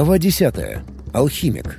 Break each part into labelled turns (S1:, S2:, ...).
S1: Глава 10. Алхимик.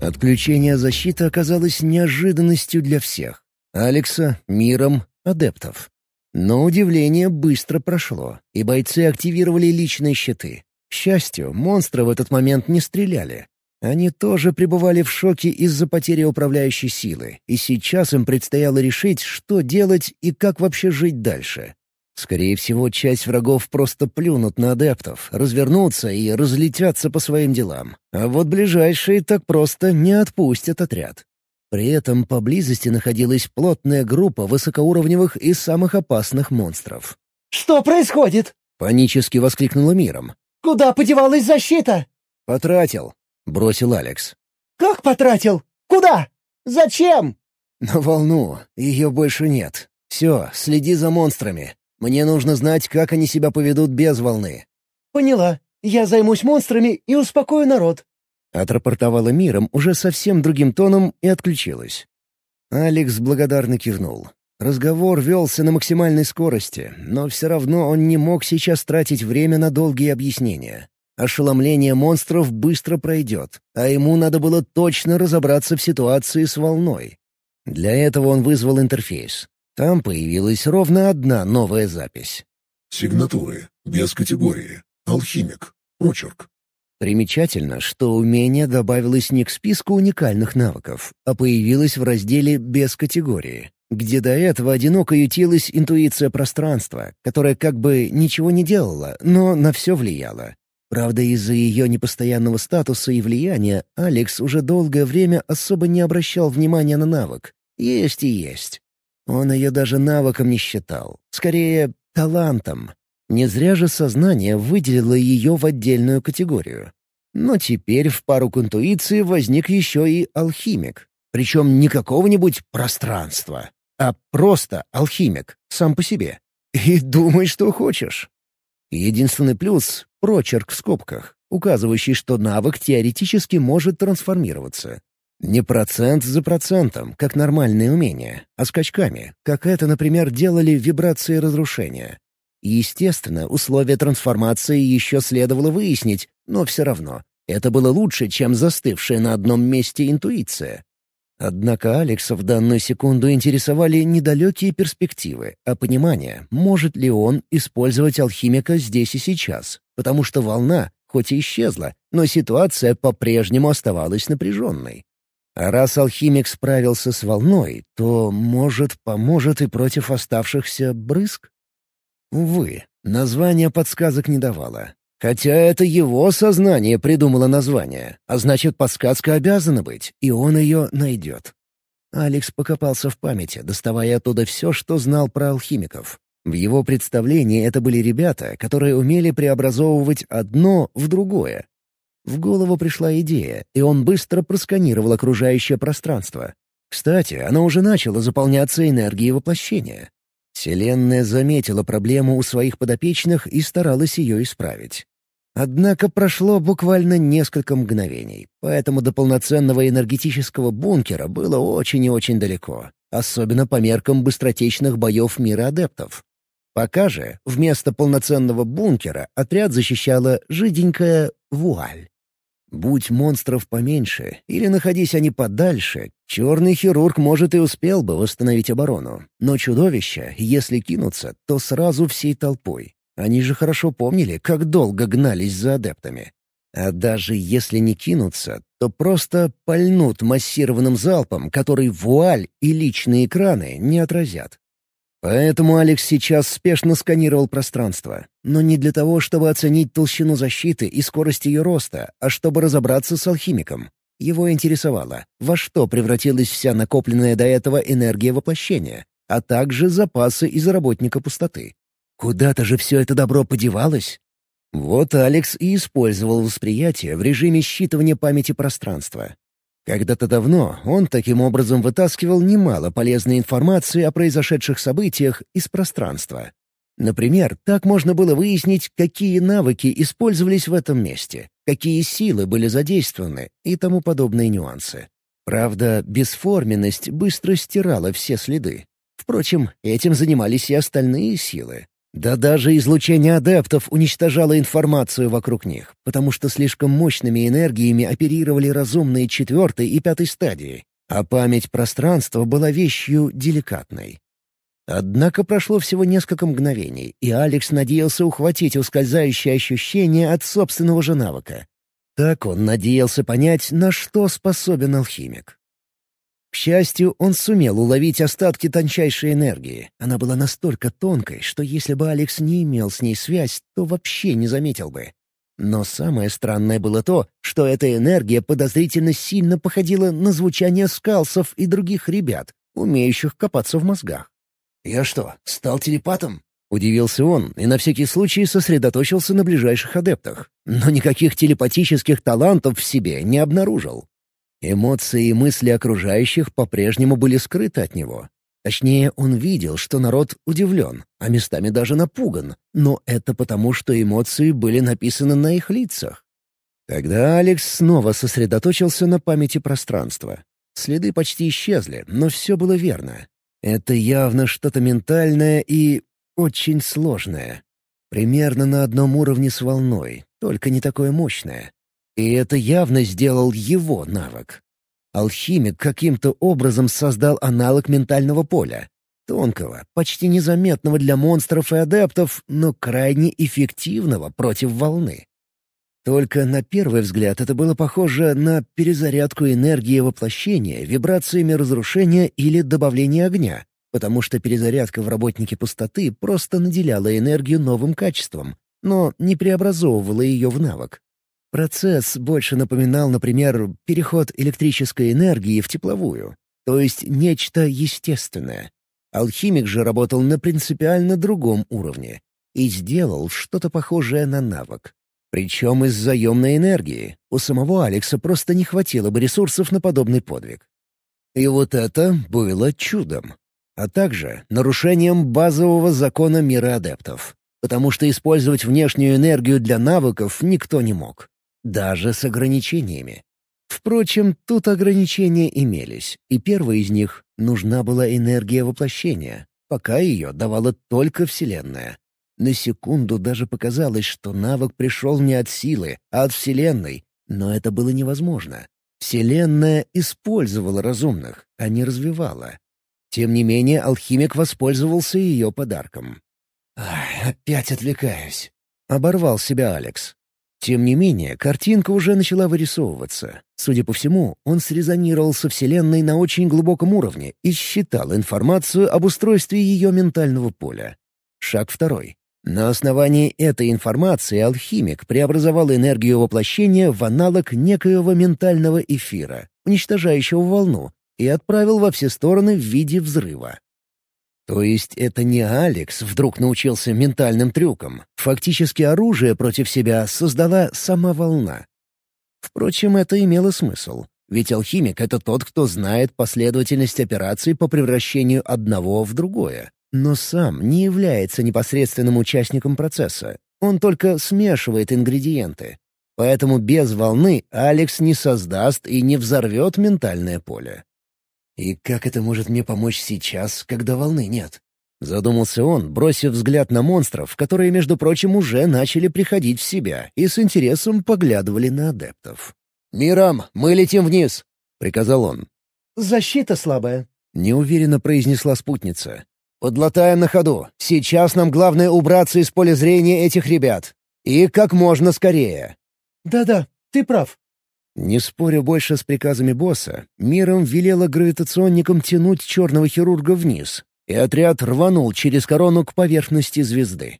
S1: Отключение защиты оказалось неожиданностью для всех. Алекса, Миром, адептов. Но удивление быстро прошло, и бойцы активировали личные щиты. К счастью, монстры в этот момент не стреляли. Они тоже пребывали в шоке из-за потери управляющей силы, и сейчас им предстояло решить, что делать и как вообще жить дальше. Скорее всего, часть врагов просто плюнут на адептов, развернутся и разлетятся по своим делам. А вот ближайшие так просто не отпустят отряд. При этом поблизости находилась плотная группа высокоуровневых и самых опасных монстров.
S2: «Что происходит?»
S1: — панически воскликнула миром.
S2: «Куда подевалась защита?»
S1: «Потратил», — бросил Алекс.
S2: «Как потратил? Куда? Зачем?»
S1: «На волну. Ее больше нет. Все, следи за монстрами. Мне нужно знать, как они себя поведут без волны».
S2: «Поняла. Я займусь монстрами и успокою народ».
S1: Отрапортовала миром уже совсем другим тоном и отключилась. Алекс благодарно кивнул. Разговор велся на максимальной скорости, но все равно он не мог сейчас тратить время на долгие объяснения. Ошеломление монстров быстро пройдет, а ему надо было точно разобраться в ситуации с волной. Для этого он вызвал интерфейс. Там появилась ровно одна новая запись.
S3: Сигнатуры. Без категории. Алхимик. Прочерк.
S1: Примечательно, что умение добавилось не к списку уникальных навыков, а появилось в разделе «без категории», где до этого одиноко ютилась интуиция пространства, которая как бы ничего не делала, но на все влияла. Правда, из-за ее непостоянного статуса и влияния Алекс уже долгое время особо не обращал внимания на навык. Есть и есть. Он ее даже навыком не считал. Скорее, талантом. Не зря же сознание выделило ее в отдельную категорию. Но теперь в пару к интуиции возник еще и алхимик. Причем не какого-нибудь пространства, а просто алхимик, сам по себе. И думай, что хочешь. Единственный плюс — прочерк в скобках, указывающий, что навык теоретически может трансформироваться. Не процент за процентом, как нормальные умения, а скачками, как это, например, делали вибрации разрушения. естественно, условия трансформации еще следовало выяснить, но все равно. Это было лучше, чем застывшая на одном месте интуиция. Однако Алекса в данную секунду интересовали недалекие перспективы, а понимание, может ли он использовать алхимика здесь и сейчас, потому что волна, хоть и исчезла, но ситуация по-прежнему оставалась напряженной. А раз алхимик справился с волной, то, может, поможет и против оставшихся брызг? Увы, название подсказок не давало. Хотя это его сознание придумало название, а значит, подсказка обязана быть, и он ее найдет. Алекс покопался в памяти, доставая оттуда все, что знал про алхимиков. В его представлении это были ребята, которые умели преобразовывать одно в другое, в голову пришла идея, и он быстро просканировал окружающее пространство. Кстати, оно уже начало заполняться энергией воплощения. Вселенная заметила проблему у своих подопечных и старалась ее исправить. Однако прошло буквально несколько мгновений, поэтому до полноценного энергетического бункера было очень и очень далеко, особенно по меркам быстротечных боев мира адептов. Пока же вместо полноценного бункера отряд защищала жиденькая вуаль. Будь монстров поменьше, или находись они подальше, черный хирург, может, и успел бы восстановить оборону. Но чудовища, если кинутся, то сразу всей толпой. Они же хорошо помнили, как долго гнались за адептами. А даже если не кинутся, то просто пальнут массированным залпом, который вуаль и личные экраны не отразят. Поэтому Алекс сейчас спешно сканировал пространство. Но не для того, чтобы оценить толщину защиты и скорость ее роста, а чтобы разобраться с алхимиком. Его интересовало, во что превратилась вся накопленная до этого энергия воплощения, а также запасы из работника пустоты. Куда-то же все это добро подевалось? Вот Алекс и использовал восприятие в режиме считывания памяти пространства. Когда-то давно он таким образом вытаскивал немало полезной информации о произошедших событиях из пространства. Например, так можно было выяснить, какие навыки использовались в этом месте, какие силы были задействованы и тому подобные нюансы. Правда, бесформенность быстро стирала все следы. Впрочем, этим занимались и остальные силы. Да даже излучение адептов уничтожало информацию вокруг них, потому что слишком мощными энергиями оперировали разумные четвертой и пятой стадии, а память пространства была вещью деликатной. Однако прошло всего несколько мгновений, и Алекс надеялся ухватить ускользающее ощущение от собственного же навыка. Так он надеялся понять, на что способен алхимик. К счастью, он сумел уловить остатки тончайшей энергии. Она была настолько тонкой, что если бы Алекс не имел с ней связь, то вообще не заметил бы. Но самое странное было то, что эта энергия подозрительно сильно походила на звучание скалсов и других ребят, умеющих копаться в мозгах. «Я что, стал телепатом?» — удивился он и на всякий случай сосредоточился на ближайших адептах, но никаких телепатических талантов в себе не обнаружил. Эмоции и мысли окружающих по-прежнему были скрыты от него. Точнее, он видел, что народ удивлен, а местами даже напуган, но это потому, что эмоции были написаны на их лицах. Тогда Алекс снова сосредоточился на памяти пространства. Следы почти исчезли, но все было верно. Это явно что-то ментальное и очень сложное. Примерно на одном уровне с волной, только не такое мощное. И это явно сделал его навык. Алхимик каким-то образом создал аналог ментального поля. Тонкого, почти незаметного для монстров и адептов, но крайне эффективного против волны. Только на первый взгляд это было похоже на перезарядку энергии воплощения вибрациями разрушения или добавления огня, потому что перезарядка в работнике пустоты просто наделяла энергию новым качеством, но не преобразовывала ее в навык. Процесс больше напоминал, например, переход электрической энергии в тепловую, то есть нечто естественное. Алхимик же работал на принципиально другом уровне и сделал что-то похожее на навык. Причем из заемной энергии. У самого Алекса просто не хватило бы ресурсов на подобный подвиг. И вот это было чудом. А также нарушением базового закона мира адептов. Потому что использовать внешнюю энергию для навыков никто не мог даже с ограничениями. Впрочем, тут ограничения имелись, и первой из них нужна была энергия воплощения, пока ее давала только Вселенная. На секунду даже показалось, что навык пришел не от силы, а от Вселенной, но это было невозможно. Вселенная использовала разумных, а не развивала. Тем не менее, алхимик воспользовался ее подарком. «Ай, опять отвлекаюсь», — оборвал себя Алекс. Тем не менее, картинка уже начала вырисовываться. Судя по всему, он срезонировал со Вселенной на очень глубоком уровне и считал информацию об устройстве ее ментального поля. Шаг второй. На основании этой информации алхимик преобразовал энергию воплощения в аналог некоего ментального эфира, уничтожающего волну, и отправил во все стороны в виде взрыва. То есть это не Алекс вдруг научился ментальным трюкам. Фактически оружие против себя создала сама волна. Впрочем, это имело смысл. Ведь алхимик — это тот, кто знает последовательность операций по превращению одного в другое. Но сам не является непосредственным участником процесса. Он только смешивает ингредиенты. Поэтому без волны Алекс не создаст и не взорвет ментальное поле. И как это может мне помочь сейчас, когда волны нет? Задумался он, бросив взгляд на монстров, которые, между прочим, уже начали приходить в себя и с интересом поглядывали на адептов. «Мирам, мы летим вниз!» — приказал он.
S2: «Защита слабая», —
S1: неуверенно произнесла спутница. «Подлатаем на ходу. Сейчас нам главное убраться из поля зрения этих ребят. И как можно скорее».
S2: «Да-да, ты прав»,
S1: не споря больше с приказами босса, миром велела гравитационникам тянуть черного хирурга вниз, и отряд рванул через корону к поверхности звезды.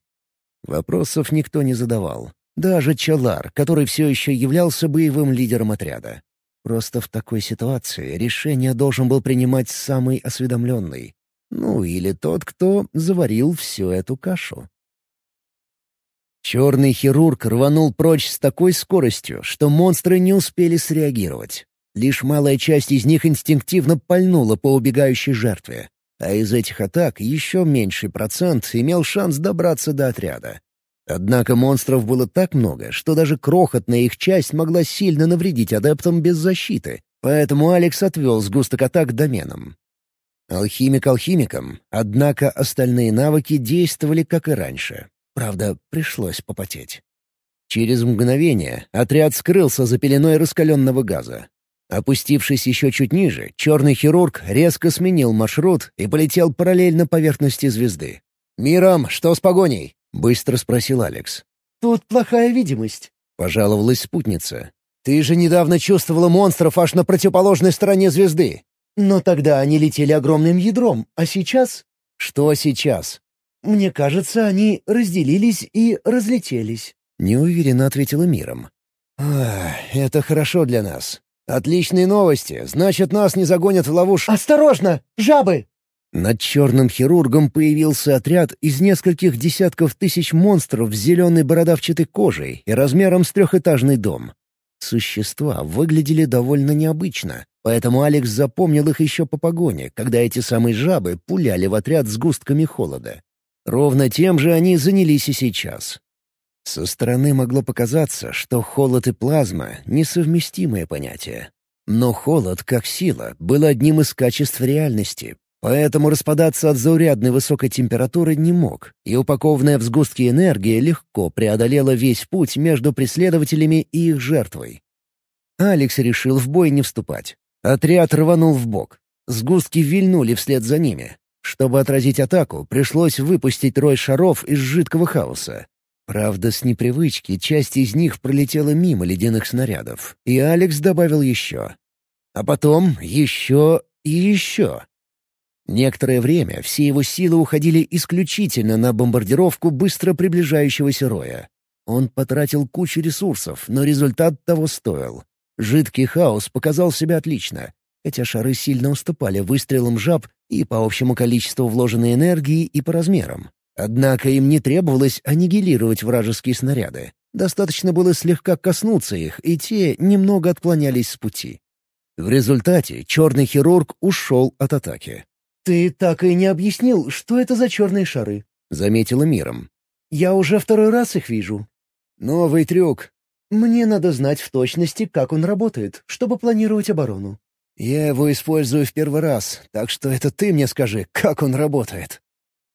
S1: Вопросов никто не задавал. Даже Чалар, который все еще являлся боевым лидером отряда. Просто в такой ситуации решение должен был принимать самый осведомленный. Ну, или тот, кто заварил всю эту кашу. Черный хирург рванул прочь с такой скоростью, что монстры не успели среагировать. Лишь малая часть из них инстинктивно пальнула по убегающей жертве. А из этих атак еще меньший процент имел шанс добраться до отряда. Однако монстров было так много, что даже крохотная их часть могла сильно навредить адептам без защиты, поэтому Алекс отвел сгусток атак доменом. Алхимик алхимиком, однако остальные навыки действовали как и раньше. Правда, пришлось попотеть. Через мгновение отряд скрылся за пеленой раскаленного газа. Опустившись еще чуть ниже, черный хирург резко сменил маршрут и полетел параллельно поверхности звезды. «Миром, что с погоней?» — быстро спросил Алекс.
S2: «Тут плохая видимость», —
S1: пожаловалась спутница. «Ты же недавно чувствовала монстров аж на противоположной стороне звезды».
S2: «Но тогда они летели огромным ядром, а сейчас...»
S1: «Что сейчас?»
S2: «Мне кажется, они разделились и разлетелись», —
S1: неуверенно ответила миром. «Это хорошо для нас. Отличные новости. Значит, нас не загонят в ловушку...»
S2: «Осторожно! Жабы!»
S1: Над черным хирургом появился отряд из нескольких десятков тысяч монстров с зеленой бородавчатой кожей и размером с трехэтажный дом. Существа выглядели довольно необычно, поэтому Алекс запомнил их еще по погоне, когда эти самые жабы пуляли в отряд с густками холода. Ровно тем же они занялись и сейчас. Со стороны могло показаться, что холод и плазма — несовместимые понятия. Но холод, как сила, был одним из качеств реальности, Поэтому распадаться от заурядной высокой температуры не мог, и упакованная в сгустки энергия легко преодолела весь путь между преследователями и их жертвой. Алекс решил в бой не вступать. Отряд рванул в бок. Сгустки вильнули вслед за ними. Чтобы отразить атаку, пришлось выпустить рой шаров из жидкого хаоса. Правда, с непривычки часть из них пролетела мимо ледяных снарядов, и Алекс добавил еще. А потом еще и еще. Некоторое время все его силы уходили исключительно на бомбардировку быстро приближающегося роя. Он потратил кучу ресурсов, но результат того стоил. Жидкий хаос показал себя отлично, хотя шары сильно уступали выстрелам жаб и по общему количеству вложенной энергии, и по размерам. Однако им не требовалось аннигилировать вражеские снаряды. Достаточно было слегка коснуться их, и те немного отклонялись с пути. В результате черный хирург ушел от атаки.
S2: «Ты так и не объяснил, что это за черные шары», —
S1: заметила миром.
S2: «Я уже второй раз их вижу».
S1: «Новый трюк».
S2: «Мне надо знать в точности, как он работает, чтобы планировать оборону».
S1: «Я его использую в первый раз, так что это ты мне скажи, как он работает».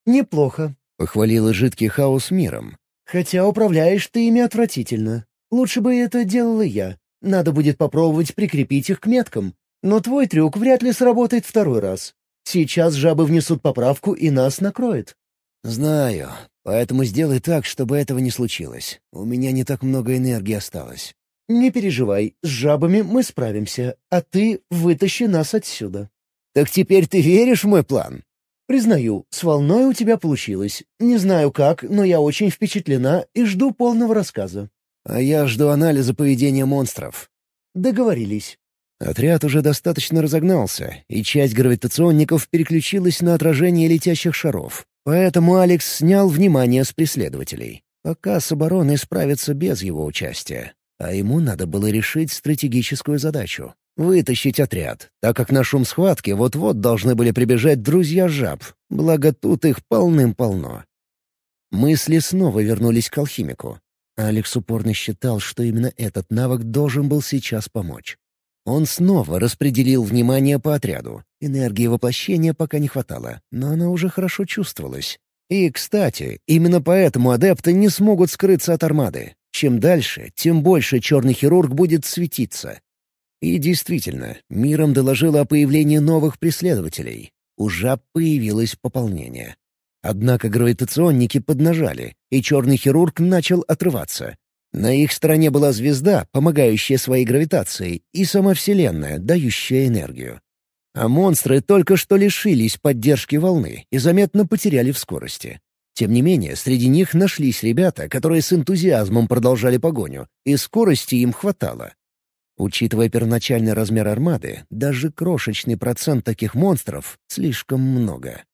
S2: «Неплохо», —
S1: похвалила жидкий хаос миром.
S2: «Хотя управляешь ты ими отвратительно. Лучше бы это делала я. Надо будет попробовать прикрепить их к меткам. Но твой трюк вряд ли сработает второй раз. Сейчас жабы внесут поправку и нас накроет».
S1: «Знаю. Поэтому сделай так, чтобы этого не случилось. У меня не так много энергии осталось».
S2: «Не переживай, с жабами мы справимся, а ты вытащи нас отсюда».
S1: «Так теперь ты веришь в мой план?»
S2: «Признаю, с волной у тебя получилось. Не знаю как, но я очень впечатлена и жду полного рассказа».
S1: «А я жду анализа поведения монстров».
S2: «Договорились.
S1: Отряд уже достаточно разогнался, и часть гравитационников переключилась на отражение летящих шаров. Поэтому Алекс снял внимание с преследователей. Пока с обороной справится без его участия. А ему надо было решить стратегическую задачу — вытащить отряд, так как на шум схватки вот-вот должны были прибежать друзья жаб, благо тут их полным-полно. Мысли снова вернулись к алхимику. Алекс упорно считал, что именно этот навык должен был сейчас помочь. Он снова распределил внимание по отряду. Энергии воплощения пока не хватало, но она уже хорошо чувствовалась. И, кстати, именно поэтому адепты не смогут скрыться от армады. Чем дальше, тем больше черный хирург будет светиться. И действительно, миром доложило о появлении новых преследователей. У жаб появилось пополнение. Однако гравитационники поднажали, и черный хирург начал отрываться. На их стороне была звезда, помогающая своей гравитацией, и сама Вселенная, дающая энергию. А монстры только что лишились поддержки волны и заметно потеряли в скорости. Тем не менее, среди них нашлись ребята, которые с энтузиазмом продолжали погоню, и скорости им хватало. Учитывая первоначальный размер армады, даже крошечный процент таких монстров — слишком много.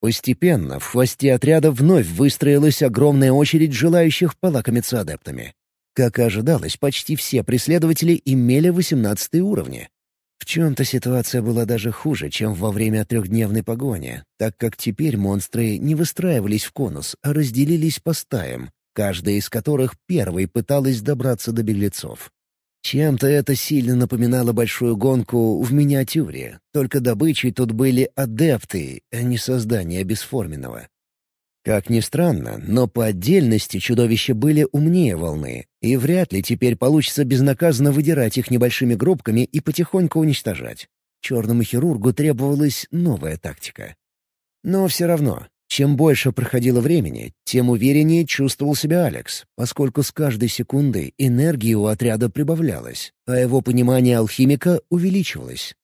S1: Постепенно в хвосте отряда вновь выстроилась огромная очередь желающих полакомиться адептами. Как и ожидалось, почти все преследователи имели 18 уровни. Чем-то ситуация была даже хуже, чем во время трехдневной погони, так как теперь монстры не выстраивались в конус, а разделились по стаям, каждая из которых первой пыталась добраться до беглецов. Чем-то это сильно напоминало большую гонку в миниатюре, только добычей тут были адепты, а не создания бесформенного. Как ни странно, но по отдельности чудовища были умнее волны, и вряд ли теперь получится безнаказанно выдирать их небольшими группками и потихоньку уничтожать. Черному хирургу требовалась новая тактика. Но все равно, чем больше проходило времени, тем увереннее чувствовал себя Алекс, поскольку с каждой секундой энергии у отряда прибавлялась, а его понимание алхимика увеличивалось.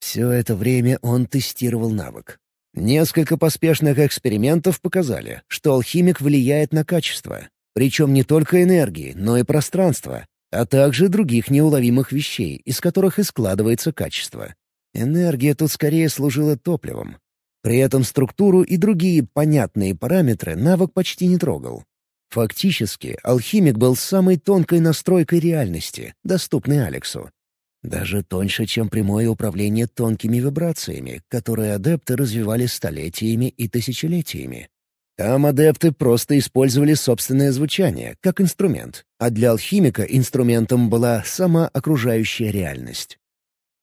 S1: Все это время он тестировал навык. Несколько поспешных экспериментов показали, что алхимик влияет на качество, причем не только энергии, но и пространства, а также других неуловимых вещей, из которых и складывается качество. Энергия тут скорее служила топливом, при этом структуру и другие понятные параметры навык почти не трогал. Фактически, алхимик был самой тонкой настройкой реальности, доступной Алексу. Даже тоньше, чем прямое управление тонкими вибрациями, которые адепты развивали столетиями и тысячелетиями. Там адепты просто использовали собственное звучание, как инструмент, а для алхимика инструментом была сама окружающая реальность.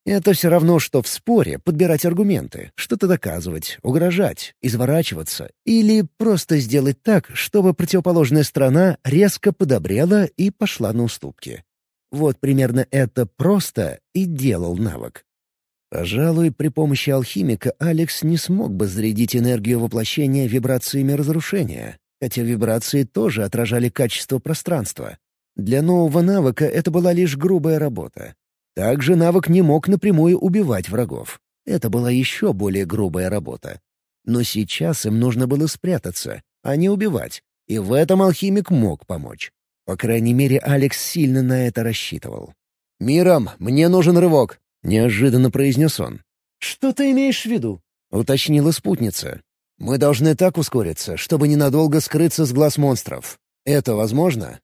S1: Это все равно, что в споре подбирать аргументы, что-то доказывать, угрожать, изворачиваться или просто сделать так, чтобы противоположная сторона резко подобрела и пошла на уступки. Вот примерно это просто и делал навык. Пожалуй, при помощи алхимика Алекс не смог бы зарядить энергию воплощения вибрациями разрушения, хотя вибрации тоже отражали качество пространства. Для нового навыка это была лишь грубая работа, также навык не мог напрямую убивать врагов. Это была еще более грубая работа. Но сейчас им нужно было спрятаться, а не убивать, и в этом алхимик мог помочь. По крайней мере, Алекс сильно на это рассчитывал. «Миром, мне нужен рывок», — неожиданно произнес он.
S2: «Что ты имеешь в виду?»
S1: — уточнила спутница. «Мы должны так ускориться, чтобы ненадолго скрыться с глаз монстров. Это возможно?»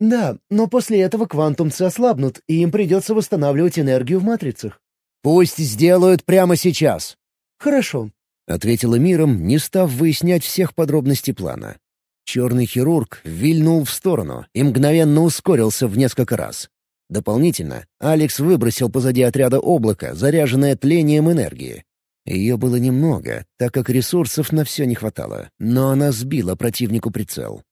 S2: «Да, но после этого квантумцы ослабнут, и им придется восстанавливать энергию в матрицах».
S1: «Пусть сделают прямо сейчас».
S2: «Хорошо», —
S1: ответила миром, не став выяснять всех подробностей плана. Черный хирург вильнул в сторону и мгновенно ускорился в несколько раз. Дополнительно Алекс выбросил позади отряда облако, заряженное тлением энергии. Ее было немного, так как ресурсов на все не хватало, но она сбила противнику прицел.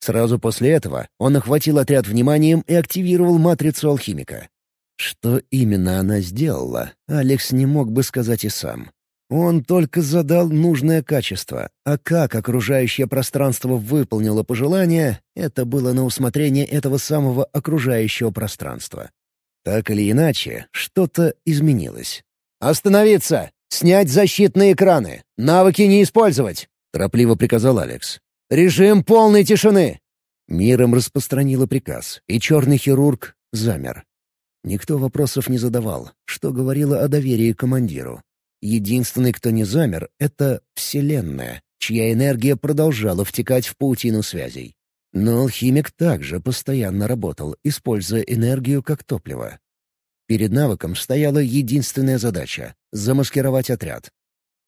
S1: Сразу после этого он охватил отряд вниманием и активировал матрицу алхимика. Что именно она сделала, Алекс не мог бы сказать и сам. Он только задал нужное качество, а как окружающее пространство выполнило пожелание, это было на усмотрение этого самого окружающего пространства. Так или иначе, что-то изменилось. «Остановиться! Снять защитные экраны! Навыки не использовать!» — торопливо приказал Алекс. «Режим полной тишины!» Миром распространила приказ, и черный хирург замер. Никто вопросов не задавал, что говорило о доверии командиру. Единственный, кто не замер, — это Вселенная, чья энергия продолжала втекать в паутину связей. Но алхимик также постоянно работал, используя энергию как топливо. Перед навыком стояла единственная задача — замаскировать отряд,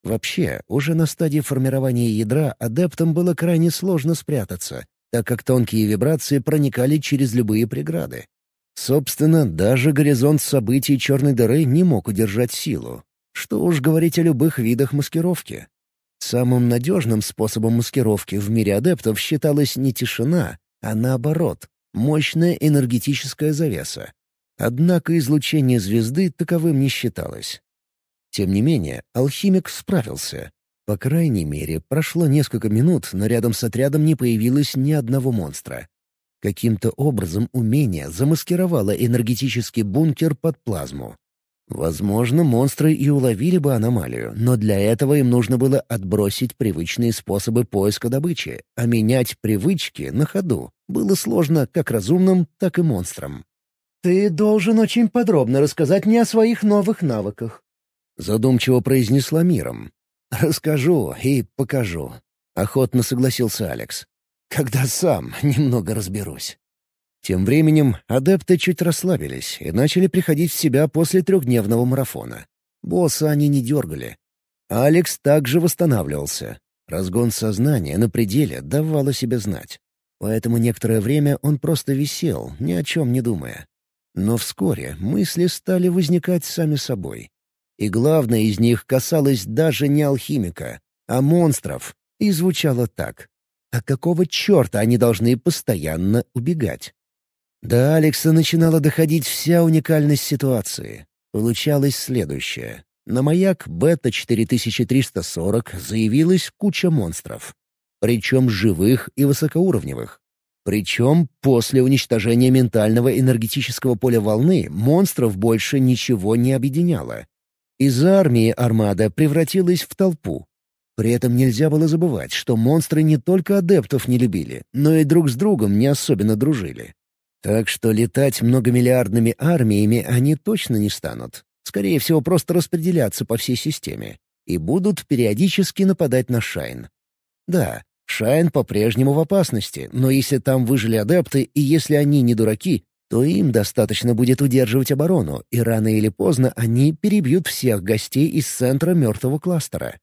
S1: Вообще, уже на стадии формирования ядра адептам было крайне сложно спрятаться, так как тонкие вибрации проникали через любые преграды. Собственно, даже горизонт событий черной дыры не мог удержать силу. Что уж говорить о любых видах маскировки. Самым надежным способом маскировки в мире адептов считалась не тишина, а наоборот, мощная энергетическая завеса. Однако излучение звезды таковым не считалось. Тем не менее, алхимик справился. По крайней мере, прошло несколько минут, но рядом с отрядом не появилось ни одного монстра. Каким-то образом умение замаскировало энергетический бункер под плазму. Возможно, монстры и уловили бы аномалию, но для этого им нужно было отбросить привычные способы поиска добычи, а менять привычки на ходу было сложно как разумным, так и монстрам.
S2: «Ты должен очень подробно рассказать мне о своих новых навыках», —
S1: задумчиво произнесла миром. «Расскажу и покажу», — охотно согласился Алекс. «Когда сам немного разберусь». Тем временем адепты чуть расслабились и начали приходить в себя после трехдневного марафона. Босса они не дергали. Алекс также восстанавливался. Разгон сознания на пределе давал о себе знать. Поэтому некоторое время он просто висел, ни о чем не думая. Но вскоре мысли стали возникать сами собой. И главное из них касалось даже не алхимика, а монстров, и звучало так. А какого черта они должны постоянно убегать? До Алекса начинала доходить вся уникальность ситуации. Получалось следующее. На маяк Бета-4340 заявилась куча монстров. Причем живых и высокоуровневых. Причем после уничтожения ментального энергетического поля волны монстров больше ничего не объединяло. Из армии армада превратилась в толпу. При этом нельзя было забывать, что монстры не только адептов не любили, но и друг с другом не особенно дружили. Так что летать многомиллиардными армиями они точно не станут. Скорее всего, просто распределяться по всей системе. И будут периодически нападать на Шайн. Да, Шайн по-прежнему в опасности, но если там выжили адепты и если они не дураки, то им достаточно будет удерживать оборону, и рано или поздно они перебьют всех гостей из центра мертвого кластера.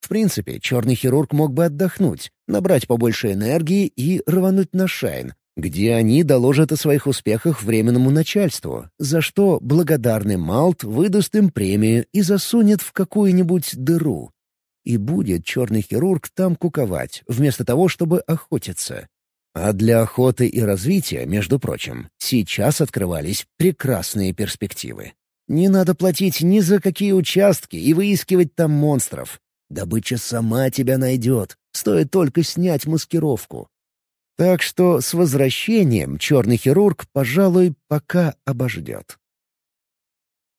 S1: В принципе, черный хирург мог бы отдохнуть, набрать побольше энергии и рвануть на Шайн, где они доложат о своих успехах временному начальству, за что благодарный Малт выдаст им премию и засунет в какую-нибудь дыру. И будет черный хирург там куковать, вместо того, чтобы охотиться. А для охоты и развития, между прочим, сейчас открывались прекрасные перспективы. Не надо платить ни за какие участки и выискивать там монстров. Добыча сама тебя найдет, стоит только снять маскировку. Так что с возвращением черный хирург, пожалуй, пока обождет.